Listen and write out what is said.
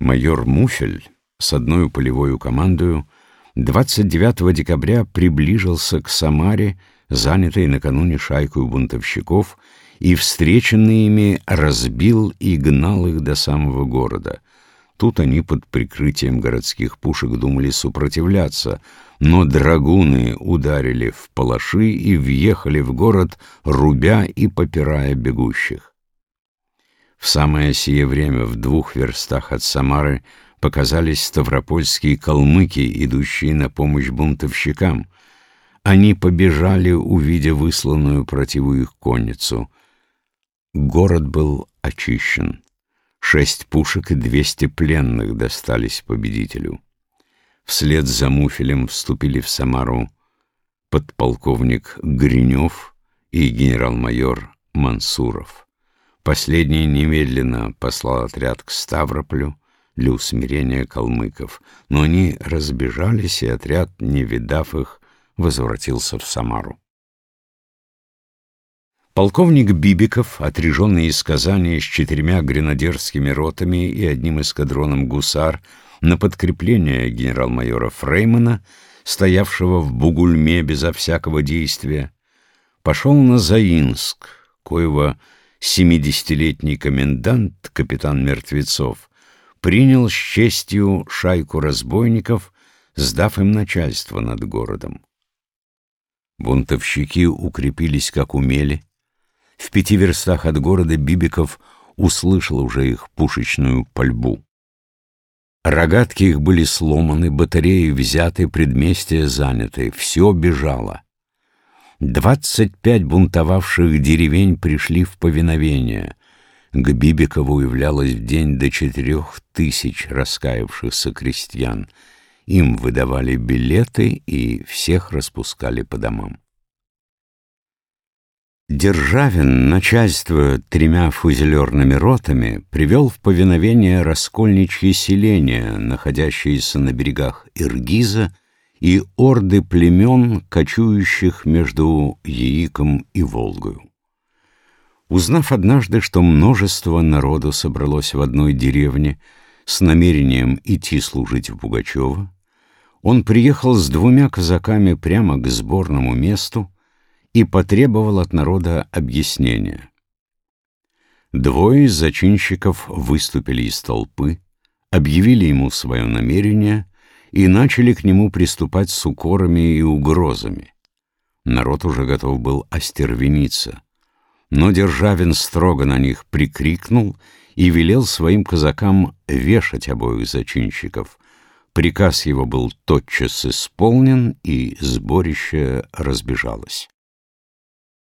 Майор Муфель с одной полевой командою 29 декабря приближился к Самаре, занятой накануне шайкой бунтовщиков, и, встреченный ими, разбил и гнал их до самого города. Тут они под прикрытием городских пушек думали сопротивляться, но драгуны ударили в палаши и въехали в город, рубя и попирая бегущих. В самое сие время в двух верстах от Самары показались ставропольские калмыки, идущие на помощь бунтовщикам. Они побежали, увидя высланную противу их конницу. Город был очищен. Шесть пушек и двести пленных достались победителю. Вслед за Муфелем вступили в Самару подполковник Гринев и генерал-майор Мансуров. Последний немедленно послал отряд к Ставрополю для усмирения калмыков, но они разбежались, и отряд, не видав их, возвратился в Самару. Полковник Бибиков, отряженный из Казани с четырьмя гренадерскими ротами и одним эскадроном гусар, на подкрепление генерал-майора Фреймана, стоявшего в Бугульме безо всякого действия, пошел на Заинск, коего семидесятилетний комендант, капитан Мертвецов, принял с честью шайку разбойников, сдав им начальство над городом. Бунтовщики укрепились как умели. В пяти верстах от города Бибиков услышал уже их пушечную пальбу. Рогатки их были сломаны, батареи взяты, предместья заняты, все бежало. Двадцать пять бунтовавших деревень пришли в повиновение. К Бибикову являлось в день до четырех тысяч раскаявшихся крестьян. Им выдавали билеты и всех распускали по домам. Державин, начальствуя тремя фузелерными ротами, привел в повиновение раскольничьи селения, находящиеся на берегах Иргиза, и орды племен, кочующих между Яиком и Волгою. Узнав однажды, что множество народу собралось в одной деревне с намерением идти служить в Пугачева, он приехал с двумя казаками прямо к сборному месту и потребовал от народа объяснения. Двое из зачинщиков выступили из толпы, объявили ему свое намерение и начали к нему приступать с укорами и угрозами. Народ уже готов был остервениться, но Державин строго на них прикрикнул и велел своим казакам вешать обоих зачинщиков. Приказ его был тотчас исполнен, и сборище разбежалось.